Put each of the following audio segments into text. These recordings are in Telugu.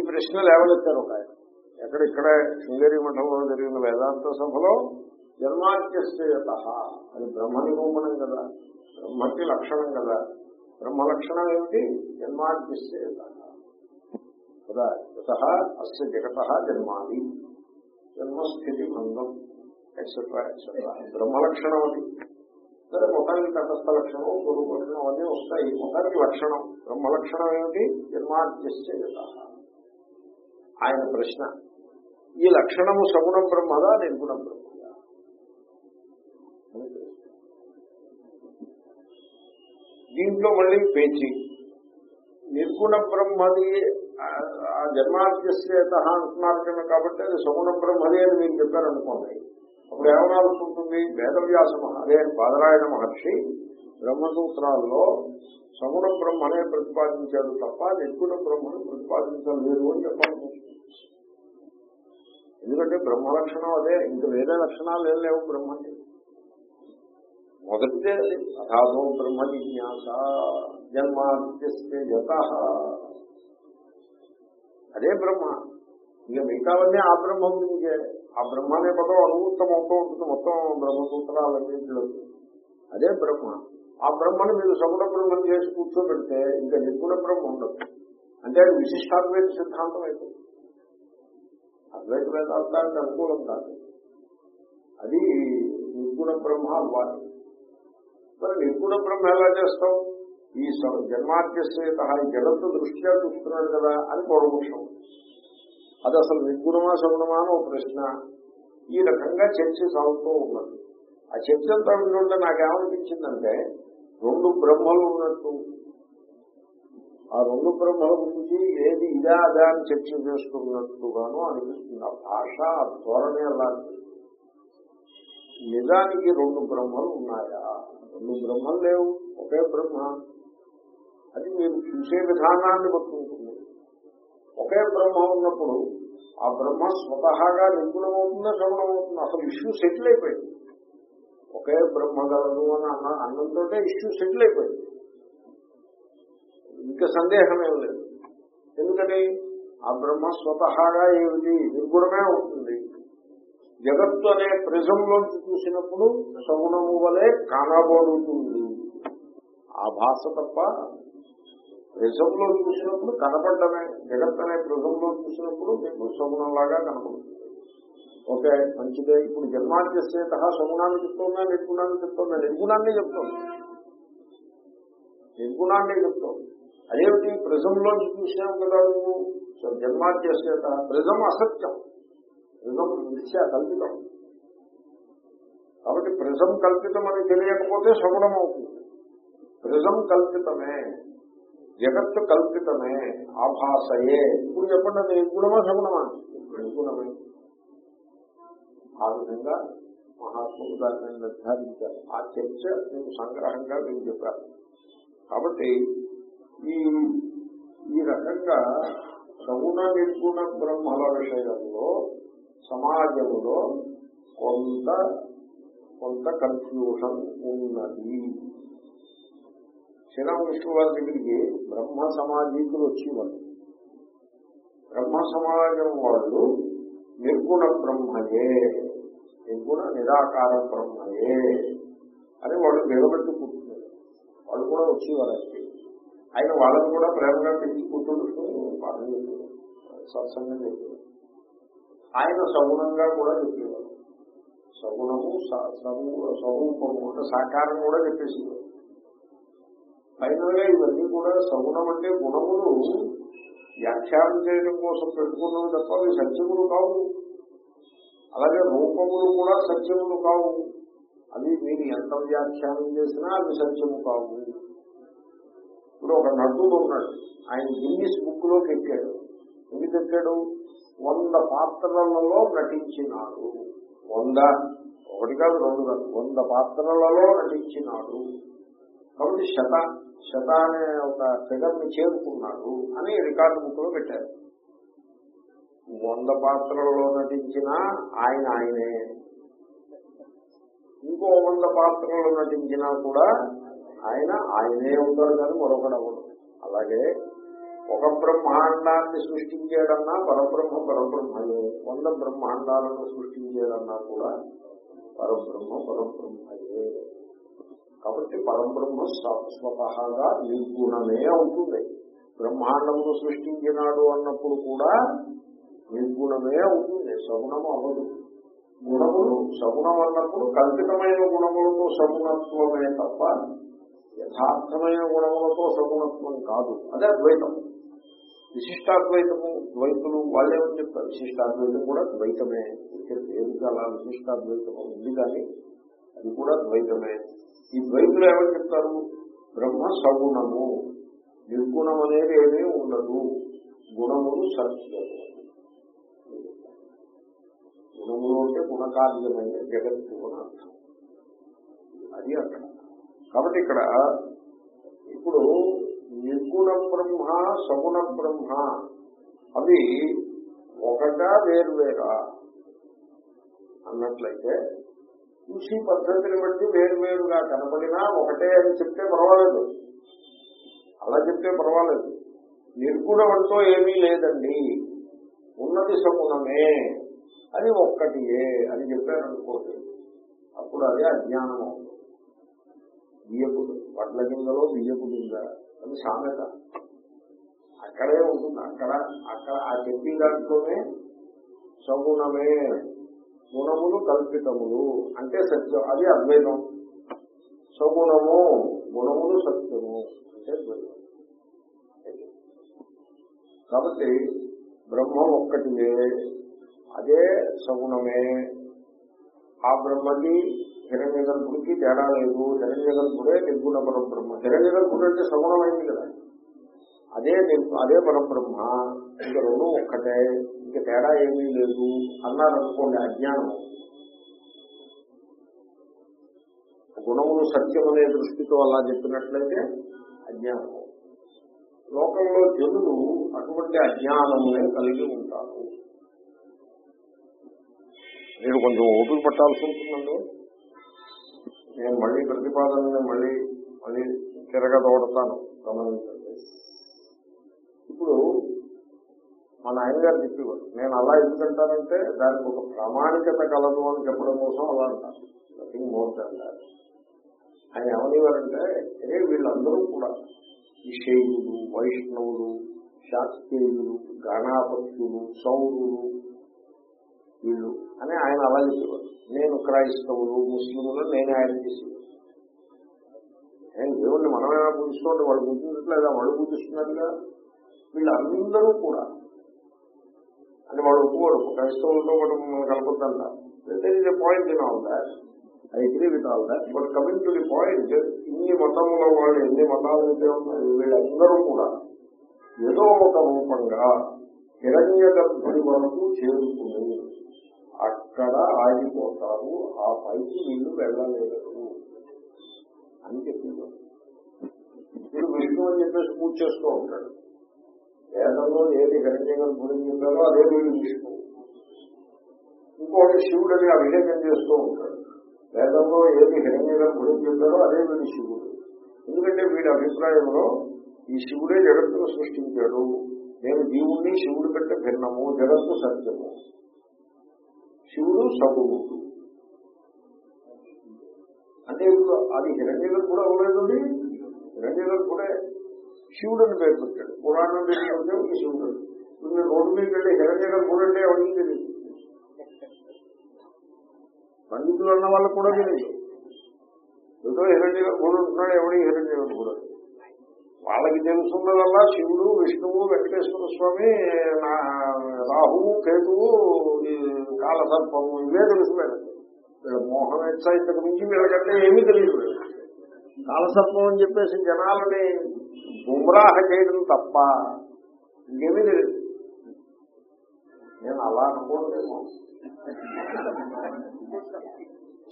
ఈ ప్రశ్న లేవనెత్తారు ఒక ఆయన. ఎక్కడ ఇక్కడ శృంగేరి మఠంలో జరిగిన వేదాంత సభలో జన్మాద్యశ్చేత అది బ్రహ్మ నిరూపణం కదా బ్రహ్మకి లక్షణం కదా. బ్రహ్మ లక్షణం ఏమిటి జన్మాద్యశ్చేత కదా యత అస్య జగత జన్మాది. జన్మస్థితి భంగం ఎక్సెట్రా ఎక్సెట్రా బ్రహ్మ లక్షణం అది. సరే మొత్తానికి తటస్థ లక్షణం స్వరూప లక్షణం అవన్నీ వస్తాయి. మొత్తానికి లక్షణం బ్రహ్మ లక్షణం ఏమిటి? జన్మాద్యశ్చేత ఆయన ప్రశ్న. ఈ లక్షణము సగుణం బ్రహ్మదా నిర్గుణం బ్రహ్మదా? దీంట్లో మళ్ళీ పేచి నిర్గుణ బ్రహ్మది ఆ- ఆ అంటున్నారు కాబట్టి అది సగుణ బ్రహ్మది అని మీరు చెప్పారనుకోండి. అప్పుడు ఏమనాల్సి ఉంటుంది వేదవ్యాస మహ- అదే బాదరాయణ మహర్షి బ్రహ్మసూత్రాల్లో సగుణ బ్రహ్మనే ప్రతిపాదించాడు తప్ప నిర్గుణ బ్రహ్మను ప్రతిపాదించలేదు అని చెప్పాల్సి ఎందుకంటే బ్రహ్మ లక్షణం అదే ఇంక వేరే లక్షణాలు ఏం లేవు బ్రహ్మకి. మొదటిదే అథాదో బ్రహ్మ జిజ్ఞాస జన్మాద్యస్తే జత. అదే బ్రహ్మ. ఇక మిగతావన్నీ ఆ బ్రహ్మ గురించే ఆ బ్రహ్మ అనే పదం అనుభూతం అవుతూ ఉంటుంది మొత్తం బ్రహ్మసూత్రాలన్నింటిలో అదే బ్రహ్మ. ఆ బ్రహ్మను మీరు సగుణ బ్రహ్మను చేసి కూర్చోబెడితే ఇంకా నిర్గుణ బ్రహ్మ ఉండదు. అంటే అది విశిష్టాద్వైత సిద్ధాంతం అయిపోతుంది అద్వైత వేదాంతానికి అనుకూలం కాదు అది నిర్గుణ బ్రహ్మ అవ్వాలి మరి నిర్గుణ బ్రహ్మ ఎలా చేస్తాం? ఈ స- ఈ జగత్తు దృష్ట్యా చూస్తున్నాడు కదా అని పూర్వపక్షం అది అసలు నిర్గుణమా సగుణమా అని ఒక ప్రశ్న ఈ రకంగా చర్చ సాగుతూ ఉన్నది. ఆ చర్చ అంతా వింటుంటే నాకేమనిపించిందంటే రెండు బ్రహ్మలు ఉన్నట్టు ఆ రెండు బ్రహ్మల గురించి ఏది ఇదా అదా అని చర్చ చేసుకున్నట్లుగాను అనిపిస్తుంది. ఆ భాష ఆ ధోరణి అలా నిజానికి రెండు బ్రహ్మలు ఉన్నాయా? రెండు బ్రహ్మలు లేవు ఒకే బ్రహ్మ. అది మీరు చూసే విధానాన్ని పట్టుకుంటుంది ఒకే బ్రహ్మ ఉన్నప్పుడు ఆ బ్రహ్మ స్వతహాగా నిర్గుణమవుతుందా అవుతుంది అసలు ఇష్యూ సెటిల్ అయిపోయింది. ఒకే బ్రహ్మ గలదు అని అన్న అన్నంతో ఇష్యూ సెటిల్ అయిపోయింది. ఇంకా సందేహం ఏం లేదు. ఎందుకని ఆ బ్రహ్మ స్వతహాగా ఏమిటి? నిర్గుణమే అవుతుంది జగత్తు అనే ప్రిజంలోంచి చూసినప్పుడు సగుణము వలె కనబడుతుంది. ఆ భాష తప్ప ప్రిజంలో చూసినప్పుడు కనపడ్డమే జగత్ అనే ప్రిజంలో చూసినప్పుడు మీకు సగుణంలాగా కనపడుతుంది. ఓకే మంచిదే. ఇప్పుడు జన్మాద్యసేత సగుణాన్ని చెప్తుందా? నిర్గుణాన్ని చెప్తుందా? నిర్గుణాన్ని చెప్తుంది. నిర్గుణాన్ని చెప్తుంది. అదేమిటి? ప్రిజంలో చూసినాం కదా నువ్వు. సో జన్మాద్యసేత ప్రిజం అసత్యం. ప్రిజం మిథ్య కల్పితం కాబట్టి ప్రిజం కల్పితం అని తెలియకపోతే సగుణం అవుతుంది. ప్రిజం కల్పితమే జగత్తు కల్పితమే ఆభాసయే. ఇప్పుడు చెప్పండి అది నిర్గుణమా సగుణమా? నిర్గుణమే ఆ విధంగా మహాత్ములు దాన్ని నిర్ధారించారు. ఆ చర్చ నేను సంగ్రహంగా నేను చెప్పాను. కాబట్టి ఈ ఈ రకంగా సగుణ నిర్గుణ బ్రహ్మల విషయంలో సమాజంలో కొంత కొంత కన్ఫ్యూషన్ ఉన్నది. శ్రీరామ విష్ణు వారి దగ్గరికి బ్రహ్మ సమాజీకులు వచ్చేవారు. బ్రహ్మ సమాజం వాళ్ళు నిర్గుణ బ్రహ్మయే నిర్గుణ నిరాకార బ్రహ్మయే అని వాళ్ళు నిలబెట్టుకుంటున్నారు. వాళ్ళు కూడా వచ్చేవారండి ఆయన వాళ్ళని కూడా ప్రేమగా పెంచి కూర్చుంటుకుని పాఠం చెప్పారు సత్సంగం ఆయన సగుణంగా కూడా చెప్పేవారు. సగుణము స- స్వరూపము అంటే సాకారం కూడా చెప్పేసేవారు. ఫైనల్గా ఇవన్నీ కూడా సగుణం అంటే గుణములు వ్యాఖ్యానం చేయడం కోసం పెట్టుకున్నవి తప్ప అవి సత్యములు కావు. అలాగే రూపములు కూడా సత్యములు కావు. అవి మీరు ఎంత వ్యాఖ్యానం చేసినా అవి సత్యము కావు. ఇప్పుడు ఒక నటుడు ఉన్నాడు. ఆయన గిన్నీస్ బుక్లోకి ఎక్కాడు ఎందుకు ఎక్కాడు వంద పాత్రలలో నటించినాడు. వంద? ఒకటి కాదు రెండు కాదు. వంద పాత్రలలో నటించినాడు. కాబట్టి శత శత అనే ఒక ఫిగర్ని చేరుకున్నాడు అని రికార్డు బుక్లో పెట్టారు. వంద పాత్రలలో నటించిన ఆయన ఆయనే. ఇంకో వంద పాత్రలలో నటించినా కూడా ఆయన ఆయనే ఉంటాడు కానీ మరొకడు అవ్వడు. అలాగే ఒక బ్రహ్మాండాన్ని సృష్టించేయడన్నా పరబ్రహ్మ పరబ్రహ్మయే వంద బ్రహ్మాండాలను సృష్టించేయడన్నా కూడా పరబ్రహ్మ పరబ్రహ్మయే. కాబట్టి పరబ్రహ్మ స్వ- స్వతహాగా నిర్గుణమే అవుతుంది. బ్రహ్మాండమును సృష్టించినాడు అన్నప్పుడు కూడా నిర్గుణమే అవుతుంది. సగుణం అవ్వదు. గుణములు సగుణం అన్నప్పుడు కల్పితమైన గుణములతో సగుణత్వమే తప్ప యథార్థమైన గుణములతో సగుణత్వం కాదు. అదే అద్వైతం. విశిష్టాద్వైతము ద్వైతులు వాళ్ళేమని చెప్తారు. విశిష్టాద్వైతం కూడా ద్వైతమే. పేరుకి అలా విశిష్టాద్వైతం ఉంది కానీ అది కూడా ద్వైతమే. ఈ ద్వైతులు ఏమని చెప్తారు? బ్రహ్మ సగుణము. నిర్గుణం అనేది ఏమీ ఉండదు. గుణములు సత్యము. గుణములు అంటే గుణకార్యమైన జగత్తు అని అర్థం అది అక్కడ కాబట్టి ఇక్కడ ఇప్పుడు నిర్గుణ బ్రహ్మ సగుణ బ్రహ్మ అవి ఒకటా వేరువేరా అన్నట్లయితే కృషి పద్ధతిని బట్టి వేరువేరుగా కనపడినా ఒకటే అని చెప్తే పర్వాలేదు. అలా చెప్తే పర్వాలేదు. నిర్గుణం అంటూ ఏమీ లేదండి. ఉన్నది సగుణమే అది ఒక్కటియే అని చెప్పారనుకోండి అప్పుడు అదే అజ్ఞానం అవుతుంది. బియ్యపుడు వడ్ల గింజలో బియ్యపు గింజ. అది సామెత. అక్కడే ఉంటుంది. అక్కడ అక్కడ ఆ చెప్పి దాంట్లోనే సగుణమే గుణములు కల్పితములు. అంటే సత్యం. అది అద్వైతం. సగుణము గుణములు సత్యము. అంటే ద్వైతం కాబట్టి బ్రహ్మం ఒక్కటివే అదే సగుణమే. ఆ బ్రహ్మకి హిరణ్య గర్భుడికి తేడా లేదు. హిరణ్య గర్భుడే నిర్గుణ పరబ్రహ్మ. హిరణ్య గర్భుడు అంటే సగుణమైంది కదా. అదే అదే పరబ్రహ్మ. ఇంక రెండు ఒక్కటే. ఇంక తేడా ఏమీ లేదు అన్నారనుకోండి అజ్ఞానం. గుణములు సత్యమనే దృష్టితో అలా చెప్పినట్లయితే అజ్ఞానం. లోకంలో జనులు అటువంటి అజ్ఞానమునే కలిగి ఉంటారు. నేను కొంచెం ఓపిక పట్టాల్సి ఉంటుందండి. నేను మళ్ళీ ప్రతిపాదనని మళ్ళీ మళ్ళీ తిరగదోడతాను గమనించండి. ఇప్పుడు మా నాయనగారు చెప్పేవారు నేను అలా ఎందుకంటానంటే దానికి ఒక ప్రామాణికత కలదు అని చెప్పడం కోసం అలా అంటాను నథింగ్ మోర్ దాన్ దాట్ ఆయన ఏమనేవారంటే ఏ వీళ్ళందరూ కూడా ఈ వైష్ణవులు శాస్త్రీయులు గణాపత్యులు సౌరులు వీళ్ళు అని ఆయన అలా చెప్పేవారు నేను క్రైస్తవులు ముస్లింలు నేనే ఆయన చేసేవాడు నేను దేవుణ్ణి మనమేనా పూజిస్తుంటే వాళ్ళు పూజించట్లేదా? వాళ్ళు పూజిస్తున్నారుగా. వీళ్ళందరూ కూడా. అని వాడు ఒప్పుకోడు క్రైస్తవులతో వాడు కలపద్దంట. Point in all that I agree with all that but coming to the point ఇన్ని మతంలో వాళ్ళు ఎన్ని మతాలు అయితే ఉన్నాయి వీళ్ళందరూ కూడా ఏదో ఒక రూపంగా హిరణ్య గర్భుడి వరకు చేరుకుని అక్కడ ఆగిపోతారు. ఆ పైకి వీళ్ళు వెళ్ళలేరు. అని చెప్పింది వీడు విష్ణు అని చెప్పేసి పూజ చేస్తూ ఉంటాడు. వేదంలో ఏది హిరణ్య గురించి చెప్పారో అదే వీడు విష్ణు ఇంకోటి శివుడు అని అభిషేకం చేస్తూ ఉంటాడు. వేదంలో ఏది హిరణ్య గురించి చెప్పారో అదే వీడు శివుడు. ఎందుకంటే వీడి అభిప్రాయంలో ఈ శివుడే జగత్తును సృష్టించాడు. నేను జీవుణ్ణి శివుడి కంటే భిన్నము జగత్తు సత్యము. శివుడు సగుణుడు అంటే ఇప్పుడు అది హిరణ్యులకు కూడా అవ్వలేదండి హిరణ్యులకు కూడా శివుడు అని పేరు పెట్టాడు. పురాణం పేరు శివుడు ఇప్పుడు మీరు రోడ్డు మీద వెళ్ళి హిరణ్యులకు కూడా అంటే ఎవరికి తెలియదు? పండితులు అన్న వాళ్ళకు కూడా తెలియదు. ఏదో హిరణ్యులకు కూడా ఉంటున్నాడు ఎవడి హిరణ్యులకు కూడా. వాళ్ళకి తెలుసున్నదల్లా శివుడు విష్ణువు వెంకటేశ్వర స్వామి నా రాహువు కేతువు కాలసర్పము ఇవే తెలుసు వీళ్ళకి. వీళ్ళ మోహం ఎచ్చా ఇంతకు మించి వీళ్ళకంటే ఏమీ తెలియదు. కాలసర్పం అని చెప్పేసి జనాలని గుమ్రాహ చేయడం తప్ప ఇంకేమీ తెలియదు. నేను అలా అనుకోలేమో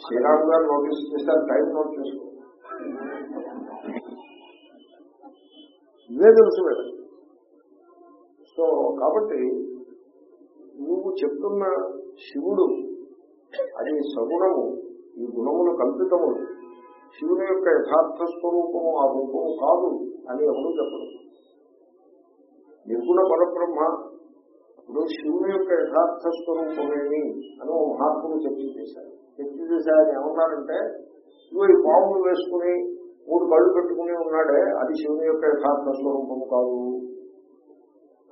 శ్రీరామ్ గారు నోటీస్ చేశారు టైం నోట్ చేసుకో. ఇవే తెలుసు వీళ్ళకి సో కాబట్టి నువ్వు చెప్తున్న శివుడు అది సగుణము ఈ గుణములు కల్పితము. శివుని యొక్క యథార్థ స్వరూపము ఆ రూపము కాదు అని ఎవరు చెప్పడం నిర్గుణ పరబ్రహ్మ ఇప్పుడు శివుని యొక్క యథార్థ స్వరూపమేమి అని ఓ మహాత్ముడు చర్చ చేశారు. చర్చ చేసి ఆయన ఏమన్నారంటే నువ్వు ఈ పాములు వేసుకుని మూడు కళ్ళు పెట్టుకుని ఉన్నాడే అది శివుని యొక్క యథార్థ స్వరూపం కాదు.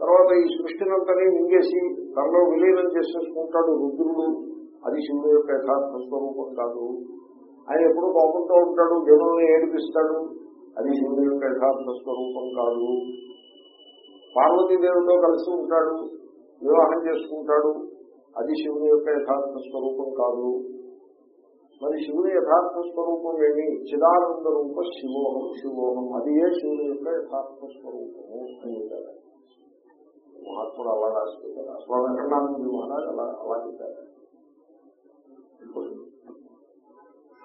తర్వాత ఈ సృష్టినంతని మింగేసి తనలో విలీనం చేసేసుకుంటాడు రుద్రుడు అది శివుడు యొక్క యథార్థ స్వరూపం కాదు. ఆయన ఎప్పుడు కోపంతో ఉంటాడు జనుల్ని ఏడిపిస్తాడు అది శివుడు యొక్క యథార్థ స్వరూపం కాదు. పార్వతీదేవితో కలిసి ఉంటాడు వివాహం చేసుకుంటాడు అది శివుని యొక్క యథార్థ స్వరూపం కాదు. మరి శివుని యథార్థ స్వరూపం ఏమి? చిదానంద రూప శివోహం శివోహం. అది ఏ శివుని యొక్క యథార్థ స్వరూపము అని చెప్పారు మహాత్ముడు అలా రాసిపోయారు అసలు వెంకటానంద మహారాజ్ అలా అలా చెప్పారు.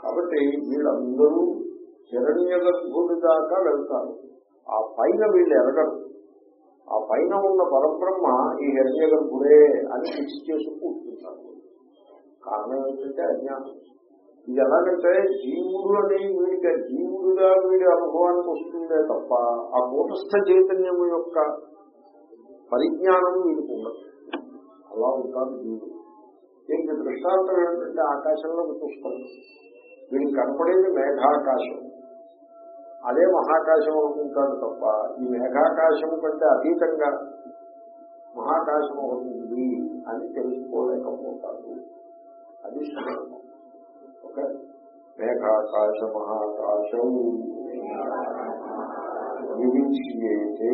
కాబట్టి వీళ్ళందరూ హిరణ్య గర్భుడి దాకా వెళ్తారు. ఆ పైన వీళ్ళు ఎరగరు. ఆ పైన ఉన్న పరబ్రహ్మ ఈ హిరణ్య గర్భుడే అని ఫిక్స్ చేసి కూర్చుంటారు. కారణం ఏంటంటే అజ్ఞానం. ఇది ఎలాగంటే జీవుడు అని వీడికి జీవుడుగా వీడి అనుభవానికి వస్తుందే తప్ప ఆ కూటస్థ చైతన్యం యొక్క పరిజ్ఞానం వీడికి ఉండదు. అలా ఉంటారు జీవుడు దీనికి దృష్టాంతం ఏంటంటే ఆకాశంలో చూస్తాడు వీడికి కనపడేది మేఘాకాశం. అదే మహాకాశం అనుకుంటాడు తప్ప ఈ మేఘాకాశం కంటే అతీతంగా మహాకాశం అవుతుంది అని తెలుసుకోలేకపోతాడు అది ఓకే? మేఘాకాశ మహాకాశం. వివిచ్యేతే.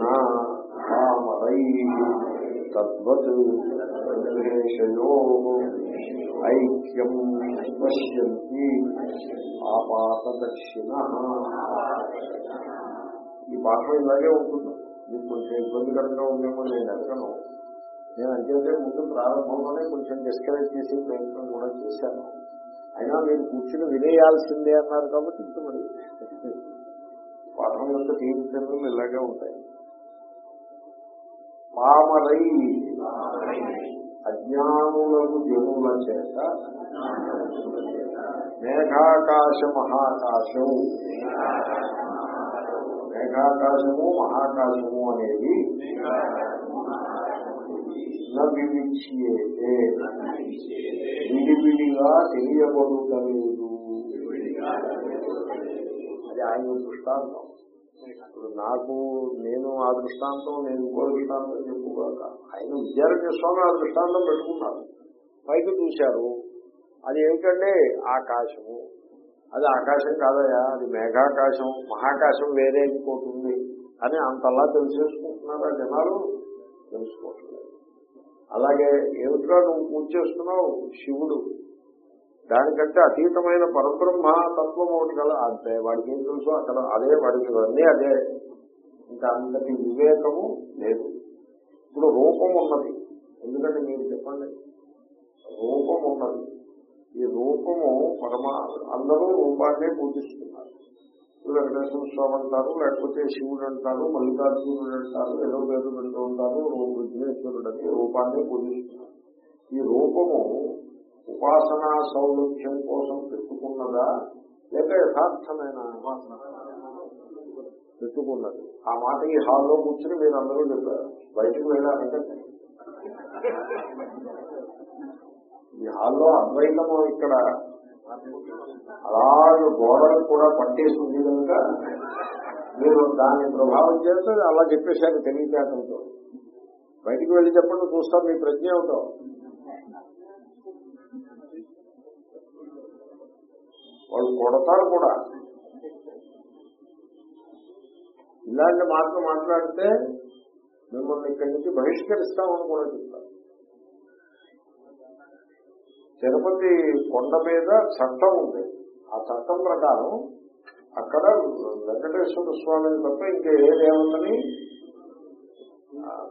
నా కామరై తద్వత్ ఐక్యం పశ్యంతి ఆపాతదక్షిణ. ఈ పాఠం ఇలాగే ఉంటుంది. మీకు కొంచెం ఇబ్బందికరంగా ఉందేమో నేను అడగను నేను అంటే ముందు ప్రారంభంలోనే కొంచెం డిస్కరేజ్ చేసే ప్రయత్నం కూడా చేశాను. అయినా మీరు కూర్చుని వినేయాల్సిందే అన్నారు కాబట్టి ఇప్పుడు మరి. పాఠం యొక్క తీర్థలు ఇలాగే ఉంటాయి. పామరై అజ్ఞానులకు జనుల చేత మేఘాకాశ మహాకాశం. మేఘాకాశము మహాకాశము అనేది వివిచ్యేతే విడివిడిగా తెలియబడుతలేదు అది ఆయన దృష్టాంతం. ఇప్పుడు నాకు నేను ఆ దృష్టాంతం నేను ఇంకో దృష్టాంతం చెప్పుకోక. ఆయన విద్యారణ్య స్వామి ఆ దృష్టాంతం పెట్టుకున్నారు. పైకి చూశారు. అది ఏమిటంటే ఆకాశము. అది ఆకాశం కాదయా అది మేఘాకాశం మహాకాశం వేరే ఇంకోటి ఉంది అని అంతలా తెలిసేసుకుంటున్నారా జనాలు? తెలుసుకోవట్లేదు. అలాగే ఏమిట్రా నువ్వు పూజ చేస్తున్నావు? శివుడు. దానికంటే అతీతమైన పరబ్రహ్మ తత్వం ఒకటి కల అంతే వాడికి ఏం తెలుసు? అక్కడ అదే వాడికి అన్నీ అదే. ఇంకా అంతటి వివేకము లేదు. ఇప్పుడు రూపం ఉన్నది. ఎందుకంటే మీరు చెప్పండి. రూపం ఉన్నది. ఈ రూపము పరమా అందరూ రూపాన్నే పూజిస్తున్నారు. వెంకటేశ్వర స్వామి అంటారు లేకపోతే శివుడు అంటారు మల్లికార్జునుడు అంటారు ఏదో పేరు పెడుతూ ఉంటారు విఘ్నేశ్వరుడు అని రూపాన్ని పూజిస్తున్నారు. ఈ రూపము ఉపాసనా సౌలభ్యం కోసం పెట్టుకున్నదా? లేక యథార్థమైన పెట్టుకున్నది? ఆ మాట ఈ హాల్లో కూర్చుని మీరు అందరూ చెప్పారు. బయటకు వెళ్ళాలంటే ఈ హాల్లో అద్వైతము ఇక్కడ అలాగే గోడలు కూడా పట్టేసింది కనుక మీరు దాన్ని ప్రభావం చేస్తే అలా చెప్పేశారు తెలియజేయడంతో బయటికి వెళ్ళి చెప్పండి చూస్తాం మీ ప్రజ్ఞ అవుతాం వాళ్ళు కొడతారు కూడా. ఇలాంటి మాటలు మాట్లాడితే మిమ్మల్ని ఇక్కడి నుంచి బహిష్కరిస్తామని కూడా చెప్తారు. తిరుపతి కొండ మీద చట్టం ఉంది. ఆ చట్టం ప్రకారం అక్కడ వెంకటేశ్వర స్వామిని తప్ప ఇంకా ఏదేముందని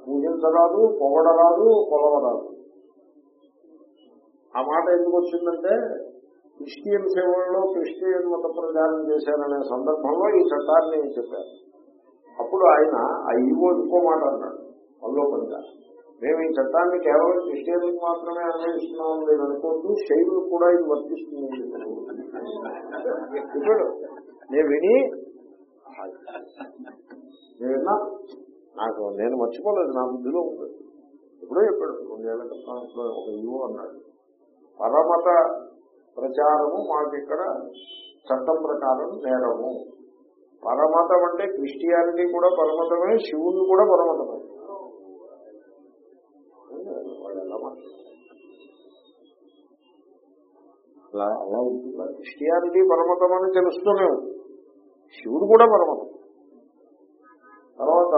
పూజించరాదు పొగడరాదు కొలవరాదు. ఆ మాట ఎందుకు వచ్చిందంటే క్రిస్టియన్ సేవల్లో క్రిస్టియన్ మత ప్రచారం చేశారనే సందర్భంలో ఈ చట్టాన్ని చెప్పారు. అప్పుడు ఆయన ఆ ఈవో ఇంకో మాట అన్నాడు వల్లోపంగా మేము ఈ చట్టాన్ని కేవలం క్రిస్టియన్లకు మాత్రమే అన్వయిస్తున్నామని నేను అనుకోవద్దు శైలులు కూడా ఇది వర్తిస్తుంది ఇప్పుడు నేను విని నేను విన్నా నాకు నేను మర్చిపోలేదు నా బుద్ధిలో ఉంది. ఎప్పుడో చెప్పాడు రెండేళ్ళ క్రితం ఒక ఈవో అన్నాడు. పరమత ప్రచారము మాకు ఇక్కడ చట్టం ప్రకారం నేరము. పరమతం అంటే క్రిస్టియానిటీ కూడా పరమతమే శివుణ్ణి కూడా పరమతమే. అలా అలా ఉంటుందా? క్రిస్టియానిటీ పరమతం అని తెలుస్తూనే ఉంది శివుడు కూడా పరమతం. తర్వాత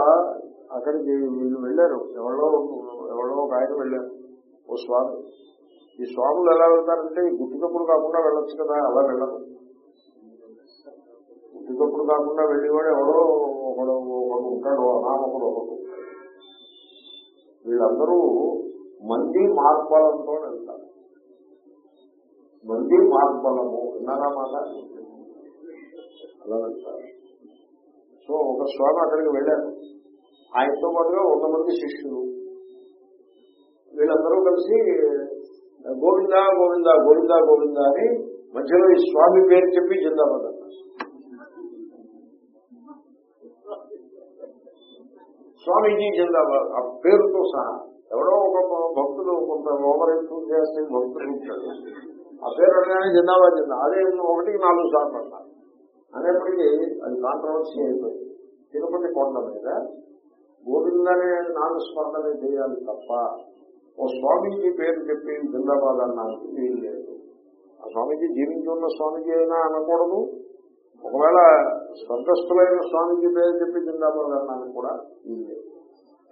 అక్కడికి వీళ్ళు వెళ్ళారు. ఎవరో ఎవరో ఒక ఆయన వెళ్ళారు. ఓ స్వామి. ఈ స్వాములు ఎలా వెళ్తారంటే ఈ గుట్టుకప్పుడు కాకుండా వెళ్ళొచ్చు కదా అలా వెళ్ళరు. గుట్టుకప్పుడు కాకుండా వెళ్ళేవాడు ఎవడో ఒకడు ఒకడు ఉంటాడు అనామకుడు ఒకడు. వీళ్ళందరూ మంది మార్బలంతో వెళ్తారు. మంది మార్బలము విన్నారా మాట అలా వెళ్తారు. సో ఒక స్వామి అక్కడికి వెళ్ళారు. ఆయనతో పాటుగా వంద మంది శిష్యులు. వీళ్ళందరూ కలిసి గోవిందా గోవిందా గోవిందా గోవిందా అని మధ్యలో ఈ స్వామి పేరు చెప్పి జిందాబాద్ స్వామీజీ జిందాబాద్ ఆ పేరుతో సహా. ఎవరో ఒక భక్తులు కొంత ఓవర్ చేస్తే భక్తులు ఉంటాడు. ఆ పేరు అనగానే జిందాబాద్ జిందా అదే ఒకటికి నాలుగు సార్లు అన్నారు. అనేప్పటికీ అది కాంట్రవర్సీ అయిపోయింది. తిరుపతి కొండ మీద గోవిందనే నామస్మరణమే చేయాలి తప్ప ఓ స్వామీజీ పేరు చెప్పి జిందాబాద్ అన్నానికి వీలు లేదు. ఆ స్వామీజీ జీవించున్న స్వామీజీ అయినా అనకూడదు. ఒకవేళ స్వర్గస్థులైన స్వామీజీ పేరు చెప్పి జిందాబాద్ అన్నానికి కూడా వీలు లేదు.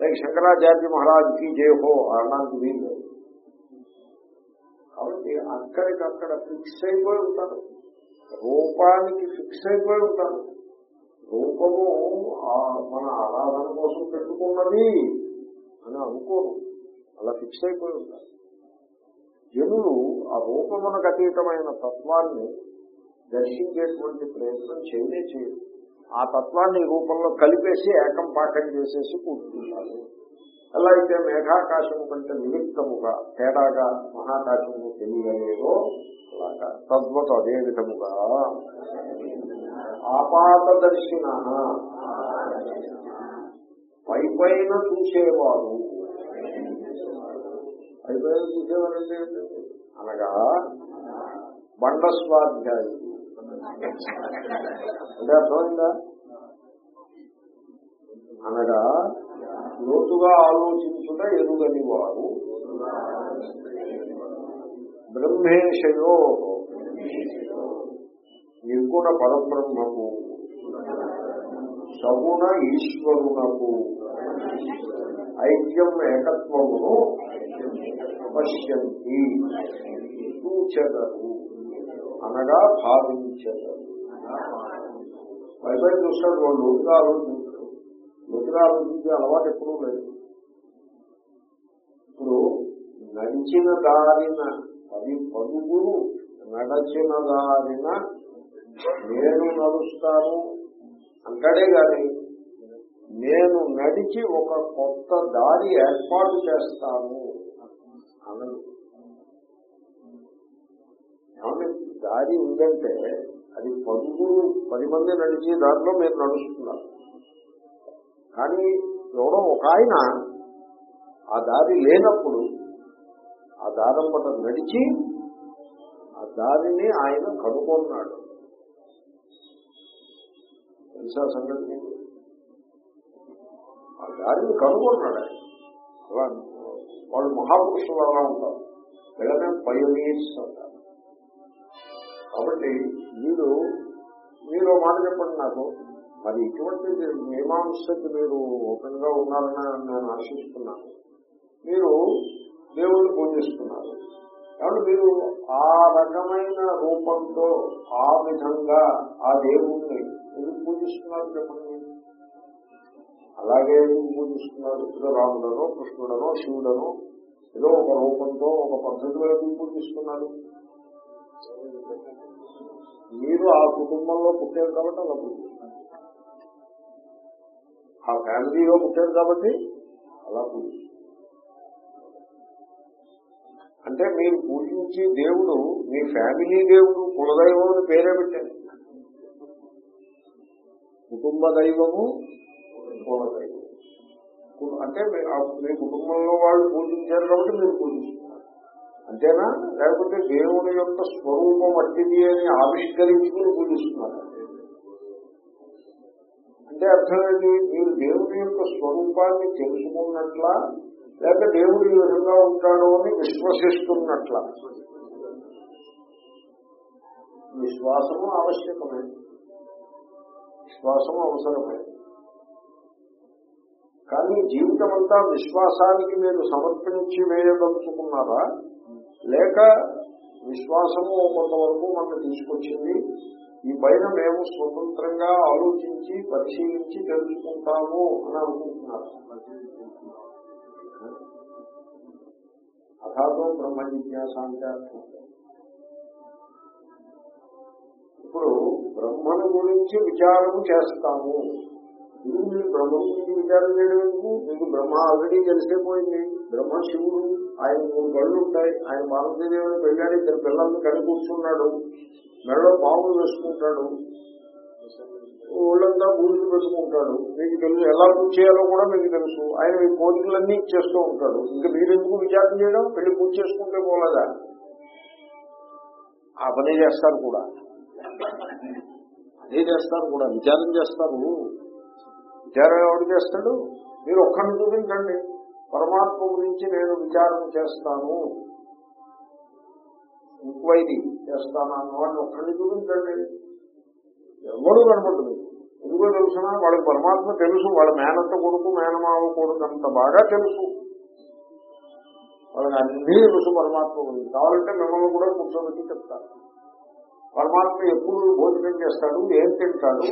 లైక్ శంకరాచార్య మహారాజ్కి హో అనడానికి వీలు లేదు. కాబట్టి అక్కడికక్కడ ఫిక్స్ అయిపోయి ఉంటారు. రూపానికి ఫిక్స్ అయిపోయి ఉంటారు. రూపము మన ఆరాధన కోసం పెట్టుకున్నది అని అనుకోరు. అలా ఫిక్స్ అయిపోయి ఉంటారు. జనులు ఆ రూపమునకు అతీతమైన తత్వాన్ని దర్శించేటువంటి ప్రయత్నం చేయనే చేయరు. ఆ తత్వాన్ని రూపంలో కలిపేసి ఏకం పాకం చేసేసి కూర్చుంటారు. ఎలా అయితే మేఘాకాశము కంటే నిమిత్తముగా తేడాగా మహాకాశము తెలియలేదో అలాగా తద్వత అదే విధముగా ఆపాతదర్శిన. పై పైన చూసేవారు పై పైన చూసేవారంటే అనగా బండ స్వాధ్యాయులు. అంటే అర్థమైందా అనగా లోతుగా ఆలోచించుట ఎరుగని వారు బ్రహ్మేశయో నిర్గుణ పరబ్రహ్మకు సగుణ ఈశ్వరునకు. ఐక్యం ఏకత్వమును పశ్యంతి. చూచెదరు అనగా భావించదు పైపై చూస్తాడు వాళ్ళు లోతుగా ఆలోచించడు లోతుగా ఆలోచించే అలవాటు ఎప్పుడూ లేదు. ఇప్పుడు నడిచిన దారిన పది పదుగురు నడచిన దారిన నేను నడుస్తాను అంటాడే గాని నేను నడిచి ఒక కొత్త దారి ఏర్పాటు చేస్తాను. అనదు ఏమంటే దారి ఉందంటే అది పదుగురు పది మంది నడిచి దాంట్లో మీరు నడుస్తున్నారు. కానీ ఎవడో ఒక ఆయన ఆ దారి లేనప్పుడు ఆ దారం పట్ల నడిచి ఆ దారిని ఆయన కనుగొన్నాడు. తెలుసా సంగతి? ఆ దారిని కనుగొన్నాడు అలా వాళ్ళు మహాపురుషులు అలా ఉంటారు. వీళ్ళనే పయోనీర్స్ అంటారు. కాబట్టి మీరు మీరు మాట చెప్పండి నాకు. మరి ఇటువంటి మీమాంసకి మీరు ఓపెన్గా ఉన్నారని నేను ఆశిస్తున్నాను. మీరు దేవుణ్ణి పూజిస్తున్నారు. కాబట్టి మీరు ఆ రకమైన రూపంతో ఆ విధంగా ఆ దేవుణ్ణి ఎందుకు పూజిస్తున్నారు చెప్పండి? అలాగే ఎందుకు పూజిస్తున్నారు ఏదో రాముడనో కృష్ణుడనో శివుడనో ఏదో ఒక రూపంతో ఒక పద్ధతిలో ఎందుకు పూజిస్తున్నారు మీరు ఆ కుటుంబంలో పుట్టారు కాబట్టి అలా పూజిస్తున్నారు ఆ ఫ్యామిలీలో పుట్టారు కాబట్టి అలా పూజిస్తున్నారు అంటే మీరు పూజించే దేవుడు మీ ఫ్యామిలీ దేవుడు కులదైవం అని పేరే పెట్టారు. కుటుంబ దైవము కులదైవం అంటే మీ- కుటుంబంలో వాళ్ళు పూజించారు కాబట్టి మీరు పూజిస్తున్నారు అంతేనా? లేకపోతే దేవుని యొక్క స్వరూపం అట్టిది అని ఆవిష్కరించుకుని పూజిస్తున్నారు. అంటే అర్థం ఏంటి? మీరు దేవుని యొక్క స్వరూపాన్ని తెలుసుకున్నట్ల లేక దేవుడు ఈ విధంగా ఉంటాడు అని విశ్వసిస్తున్నట్ల. విశ్వాసము ఆవశ్యకమే. విశ్వాసము అవసరమే. కానీ జీవితం అంతా విశ్వాసానికి మీరు సమర్పించి వేయదలుచుకున్నారా? లేక విశ్వాసము కొంతవరకు మనకు తీసుకొచ్చింది. ఈ పైన మేము స్వతంత్రంగా ఆలోచించి పరిశీలించి తెలుసుకుంటాము అని అనుకుంటున్నారు. అథాతో బ్రహ్మ జిజ్ఞాస అంటే అర్థం. ఇప్పుడు బ్రహ్మను గురించి విచారము చేస్తాము. ఇది మీరు బ్రహ్మ గురించి విచారం చేయడం మీకు బ్రహ్మ ఆల్రెడీ తెలిసిపోయింది బ్రహ్మ శివుడు ఆయన మూడు కళ్ళు ఉంటాయి. ఆయన పార్వతీదేవుని వెళ్ళాడు ఇద్దరు పిల్లల్ని కలిగి కూర్చున్నాడు. మెడలో పాములు వేసుకుంటాడు. ఒళ్ళంతా పూజలు పెట్టుకుంటాడు. మీకు తెలుసు ఎలా పూజ చేయాలో కూడా మీకు తెలుసు. ఆయన మీ కోరికలన్నీ ఇచ్చేస్తూ ఉంటాడు. ఇంకా మీరు ఎందుకు విచారం చేయడం? పెళ్ళి పూజ చేసుకుంటే పోలేదా? ఆ పని చేస్తారు కూడా. అదే చేస్తారు కూడా. విచారం చేస్తారు. విచారం ఎవడు చేస్తాడు? మీరు ఒక్కడిని చూపించండి. పరమాత్మ గురించి నేను విచారం చేస్తాను. ఎంక్వైరీ చేస్తాను అన్నవాడిని ఒక్కడిని చూపించండి. ఎవడు కనపడదు ఎందుకో తెలుసునా? వాళ్ళకి పరమాత్మ తెలుసు. వాళ్ళ మేనత్త కొడుకు మేనమావ కొడుకు అంత బాగా తెలుసు. వాళ్ళకి అన్నీ తెలుసు పరమాత్మ గురించి. కావాలంటే మిమ్మల్ని కూడా కూర్చోబెట్టి చెప్తారు పరమాత్మ ఎప్పుడు భోజనం చేస్తాడు ఏం తింటాడు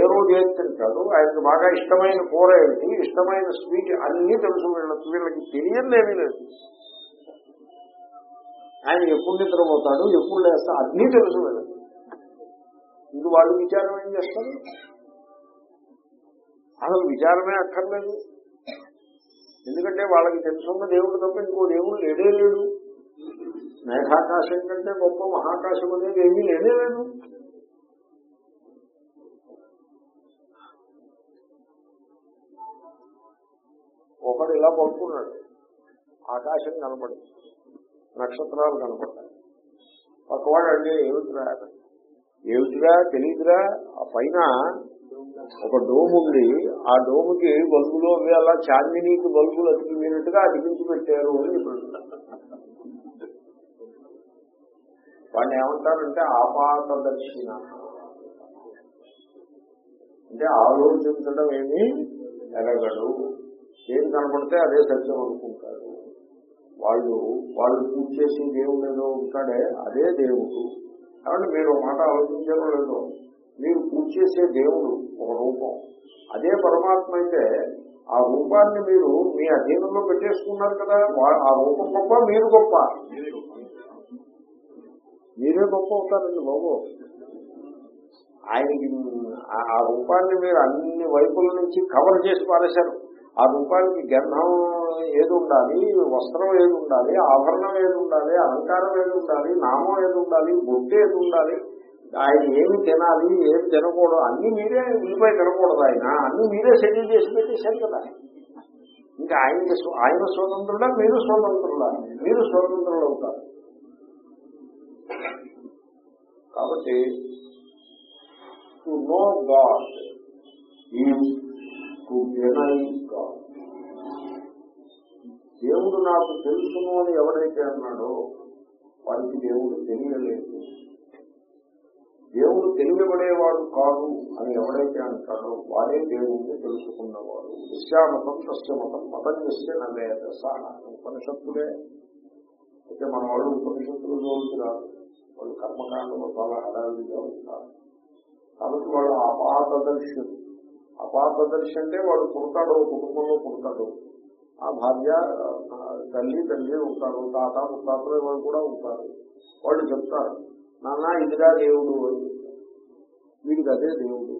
ఏ రోజు ఏం తింటాడు ఆయనకు బాగా ఇష్టమైన కూర ఏంటి ఇష్టమైన స్వీట్ అన్నీ తెలుసు వీళ్ళకి వీళ్ళకి తెలియలేమీ లేదు. ఆయన ఎప్పుడు నిద్రపోతాడు ఎప్పుడు లేస్తాడు అన్నీ తెలుసు వీళ్ళకి. ఇది వాళ్ళు విచారం ఏం చేస్తారు? అసలు విచారమే అక్కర్లేదు. ఎందుకంటే వాళ్ళకి తెలుసున్న దేవుడు తప్ప ఇంకో దేవుడు లేడే లేడు మేఘాకాశం కంటే గొప్ప మహాకాశం అనేది ఏమీ లేనే లేదు. ఒకడు ఇలా పడుకున్నాడు. ఆకాశం కనపడింది. నక్షత్రాలు కనపడ్డాయి. పక్కవాడు అంటే ఏమిటిరా? ఏమిటిరా? తెలియదురా ఆ పైన ఒక డోమ్ ఉంది ఆ డోముకి బల్బులు అవి అలా చాందినీకి బల్బులు అతికిపోయినట్టుగా అతికించి పెట్టారు అని ఇప్పుడు వాడిని ఏమంటారంటే ఆపాతదర్శిన అంటే ఆలోచించడం ఏమీ ఎరగడు. ఏం కనపడితే అదే సత్యం అనుకుంటాడు. వాళ్ళు వాళ్ళు పూజ చేసి దేవుడు ఏదో ఉంటాడే అదే దేవుడు. కాబట్టి మీరు మాట ఆలోచించడం లేదో. మీరు పూజ చేసే దేవుడు ఒక రూపం. అదే పరమాత్మ అయితే ఆ రూపాన్ని మీరు మీ అధీనంలో పెట్టేసుకున్నారు కదా వా- ఆ రూపం గొప్ప. మీరు గొప్ప. మీరే గొప్ప అవుతారండి బాబు. ఆయనకి ఆ- రూపాన్ని మీరు అన్ని వైపుల నుంచి కవర్ చేసి పారేశారు. ఆ రూపానికి గంధం ఏది ఉండాలి వస్త్రం ఏది ఉండాలి ఆభరణం ఏది ఉండాలి అలంకారం ఏది ఉండాలి నామం ఏది ఉండాలి బొట్టు ఏది ఉండాలి ఆయన ఏమి తినాలి ఏమి తినకూడదు అన్ని మీరే ఉల్లిపాయ తినకూడదు ఆయన. అన్ని మీరే సెటిల్ చేసి పెట్టేశారు కదా. ఇంకా ఆయనకి ఆయన స్వతంత్రుడా మీరు స్వతంత్రుడా మీరు స్వతంత్రులు అవుతారు. కాబట్టి to know God is to deny God దేవుడు నాకు తెలుసును అని ఎవరైతే అన్నాడో వారికి దేవుడు తెలియలేదు. దేవుడు తెలియబడేవాడు కాదు అని ఎవరైతే అంటాడో వారే దేవుడిని తెలుసుకున్నవాడు. విశ్వామతం తస్యమతం మతం చేస్తే నవేద దశ ఉపనిషత్తులే. అయితే మన వాళ్ళు ఉపనిషత్తులు జోడుతున్నారు వాళ్ళు కర్మకాండంలో చాలా హడావిడిగా ఉంటారు కాబట్టి వాళ్ళు అపాతదర్శి అపాతదర్శి అంటే వాడు పుడతాడు కుటుంబంలో పుడతాడు. ఆ భార్య ఆ, తల్లి తండ్రి ఉంటారు తాత ముత్తాతలు వాళ్ళు కూడా ఉంటారు. వాళ్ళు చెప్తారు నాన్న ఇదిగా దేవుడు అని చెప్తారు. వీడికి అదే దేవుడు.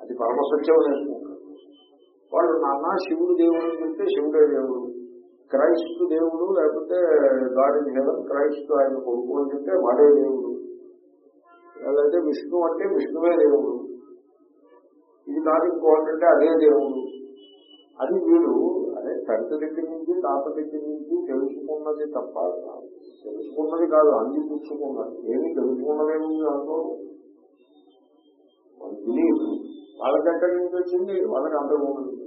అది పరమసత్యం నేర్చుకుంటారు వాళ్ళు నాన్న శివుడు దేవుడు అని చెప్తే శివుడే దేవుడు. క్రైస్తు దేవుడు లేకపోతే గాడ్ ఇన్ హెవెన్ క్రైస్తు ఆయన కొడుకు అని చెప్తే వాడే దేవుడు. లేదంటే విష్ణు అంటే విష్ణువే దేవుడు. ఇది నాకు ఇంకోటంటే అదే దేవుడు. అది వీలు అదే తండ్రి దగ్గర నుంచి తాత దగ్గర నుంచి తెలుసుకున్నది తప్ప తెలుసుకున్నది కాదు అంది పుచ్చుకున్నది ఏమి తెలుసుకున్నదేమి దాంట్లో? వాళ్ళ దగ్గర నుంచి వచ్చింది? వాళ్ళకి అందరూ ఉంటుంది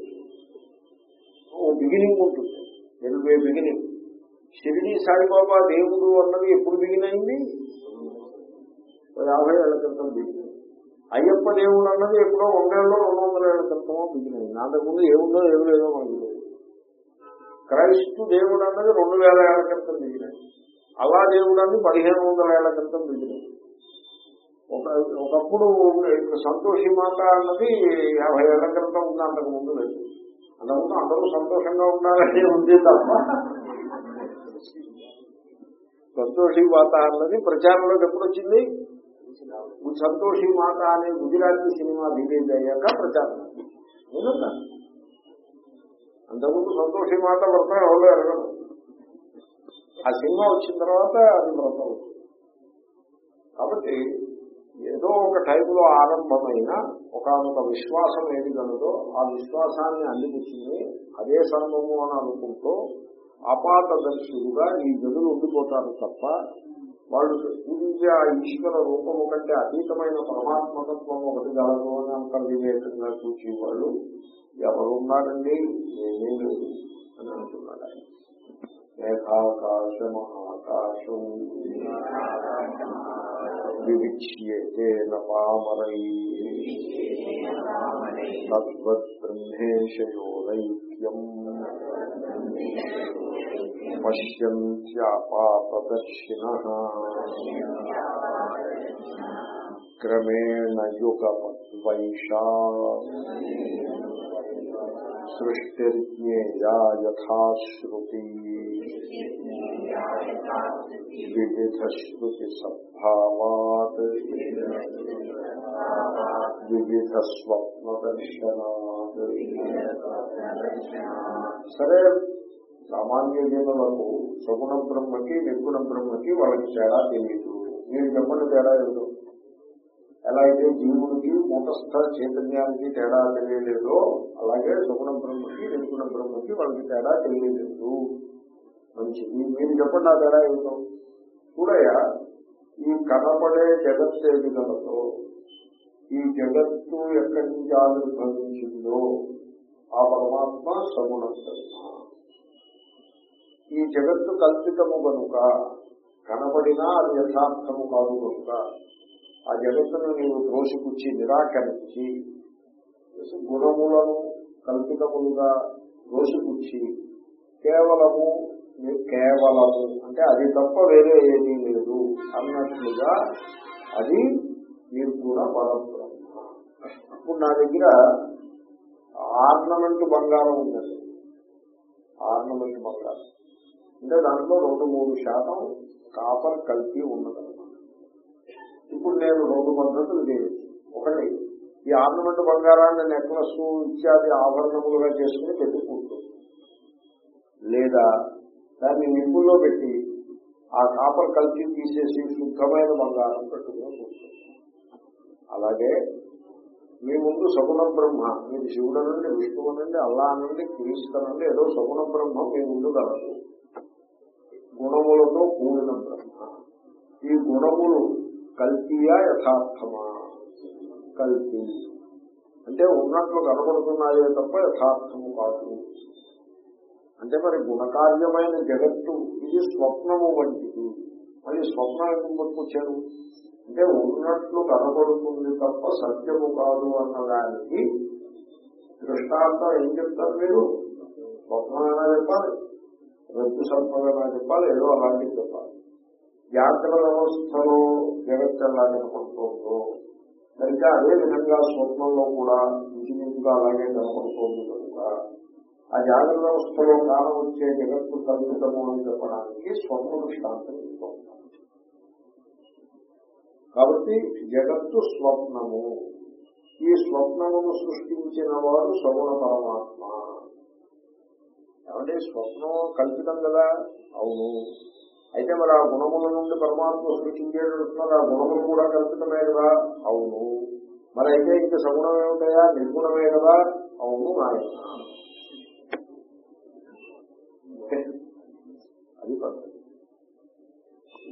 ఓ బిగినింగ్ ఉంటుంది. Elway beginning. షిరిడి సాయిబాబా దేవుడు అన్నది ఎప్పుడు బిగిన్ అయింది? యాభై ఏళ్ళ క్రితం బిగిన్ అయ్యప్ప దేవుడు అన్నది ఎప్పుడో వందేళ్ళలో రెండు వందల ఏళ్ళ క్రితమో బిగిన్ అయింది. అంతకుముందు ఏముందో ఏమి లేదో మనకు క్రైస్తు దేవుడు అన్నది రెండు వేల ఏళ్ళ క్రితం బిగిన్ అలా దేవుడు అన్నది పదిహేను వందల ఏళ్ళ క్రితం బిగిన్ ఒక ఒకప్పుడు సంతోషి మాత అన్నది యాభై ఏళ్ళ క్రితం ఉంది అంతకు ముందు లేదు. అంతకుముందు అందరూ సంతోషంగా ఉండాలని ఉంది తప్ప సంతోషి మాత అన్నది ప్రచారంలోకి ఎప్పుడు వచ్చింది? సంతోషి మాత అనే గుజరాతీ సినిమా రిలీజ్ అయ్యాక ప్రచారం. అంతకుముందు సంతోషి మాత వ్రతం ఎవరు ఎరగదు ఆ సినిమా వచ్చిన తర్వాత అది వ్రతం. అవుతుంది కాబట్టి ఏదో ఒక టైంలో ఆరంభమైన ఒకనొక విశ్వాసం ఏది కలదో ఆ విశ్వాసాన్ని అందిపుచ్చింది అదే సర్వము అని అనుకుంటూ అపాతదర్శులుగా ఈ గదులు ఉండిపోతారు తప్ప వాళ్ళు పూజించే ఆ ఈశ్వర రూపము కంటే అతీతమైన పరమాత్మతత్వం ఒకటి కలదు అని అంత వివేకంగా చూసి వాళ్ళు ఎవరు ఉన్నారండి ఏమీ లేదు అని అంటున్నాడు ఆయన. మేఘాకాశ మహాకాశం. వివిచ్యేతేన పామరై తద్వద్బ్రహ్మేశయోరైక్యం పశ్యంత్యాపాతదర్శిన క్రమేణ యుగపద్వైషా సృష్టిర్జ్ఞేయా యథాశ్రుతి సద్భావాత్ వివిధ స్వప్న దర్శనాత్ సరే సామాన్య జనులకు సగుణ బ్రహ్మకి నిర్గుణ బ్రహ్మకి వాళ్ళకి తేడా తెలియదు మీరు చెప్పండి తేడా ఏదో ఎలా అయితే జీవుడికి మూటస్థ చైతన్యానికి తేడా తెలియలేదో అలాగే సగుణ బ్రహ్మకి నిర్గుణ బ్రహ్మకి వాళ్ళకి తేడా తెలియలేదు. మంచిది మీరు చెప్పండి ఆ తేడా ఏమిటో చూడయ్యా ఈ కనపడే జగత్ ఏది ఈ జగత్తు ఎక్కడి నుంచి ఆవిర్భవించిందో ఆ పరమాత్మ సగుణ ఈ జగత్తు కల్పితము కనుక కనపడినా అది యథార్థము కాదు కనుక ఆ జగత్తును నీవు త్రోసిపుచ్చి నిరాకరించి గుణములను కల్పితములుగా త్రోసిపుచ్చి కేవలము కేవలము అంటే అది తప్ప వేరే ఏమీ లేదు అన్నట్లుగా అది నిర్గుణ పరబ్రహ్మ. ఇప్పుడు నా దగ్గర ఆర్నమెంట్ బంగారం ఉందండి. ఆర్నమెంట్ బంగారం. అంటే దాంట్లో రెండు మూడు శాతం కాపర్ కలిపి ఉన్నదన్నమాట. ఇప్పుడు నేను రెండు పద్ధతులు చేయొచ్చు. ఒకటి ఈ ఆర్నమెంట్ బంగారాన్ని నెక్లెస్ ఇత్యాది ఆభరణములుగా చేసుకుని పెట్టుకుంటుంది లేదా దాన్ని నిప్పుల్లో పెట్టి ఆ కాపర్ కలిసి తీసేసి శుద్ధమైన బంగారం పెట్టుకుని కూర్చుంటుంది అలాగే మీ ముందు సగుణ బ్రహ్మ మీరు శివుడు విష్ణువునండి విష్ణువు అల్లా అనండి క్రీస్తునండి ఏదో సగుణ బ్రహ్మ మీ ముందు కలదు. గుణములతో కూడిన బ్రహ్మ. ఈ గుణములు కల్తీయా యథార్థమా? కల్తీ అంటే ఉన్నట్లు కనబడుతున్నాయే తప్ప యథార్థము కాదు. అంటే మరి గుణకార్యమైన జగత్తు ఇది స్వప్నము వంటిది. మళ్ళీ స్వప్నం ఎందుకు పట్టుకొచ్చారు అంటే ఉన్నట్లు కనబడుతుంది తప్ప సత్యము కాదు అన్నదానికి దృష్టాంతం ఏం చెప్తారు మీరు? స్వప్నమైనా చెప్పాలి? రద్దు సర్పమైనా చెప్పాలి? ఏదో అలాంటివి చెప్పాలి. జాగ్రత్త వ్యవస్థలో జగత్తు ఎలా కనపడుతుందో సరిగ్గా అదే విధంగా స్వప్నంలో కూడా ఇంచుమించుగా అలాగే కనపడుతుంది కనుక ఆ జాగ్రత్త వ్యవస్థలో కాలం వచ్చే జగత్తు కల్పితము అని చెప్పడానికి స్వప్న దృష్టాంతం కాబట్టి జగత్తు స్వప్నము. ఈ స్వప్నమును సృష్టించిన వాడు సగుణ పరమాత్మ. ఏమంటే స్వప్నం కల్పితం కదా? అవును. అయితే మరి ఆ గుణముల నుండి పరమాత్మ సృష్టించేటట్టున్నారు ఆ గుణములు కూడా కల్పితమే కదా? అవును. మరి అయితే ఇంకా సగుణం ఏమిటయా? నిర్గుణమే కదా? అవును నాయన. అది పద్ధతి